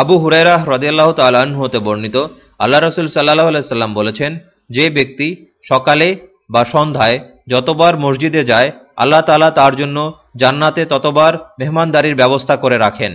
আবু হুরাইরাহ রদিয়াল্লাহ তালাহ হতে বর্ণিত, আল্লাহ রসুল সাল্লাহ আলাইসাল্লাম বলেছেন, যে ব্যক্তি সকালে বা সন্ধ্যায় যতবার মসজিদে যায়, আল্লাহ তালা তার জন্য জান্নাতে ততবার মেহমানদারির ব্যবস্থা করে রাখেন।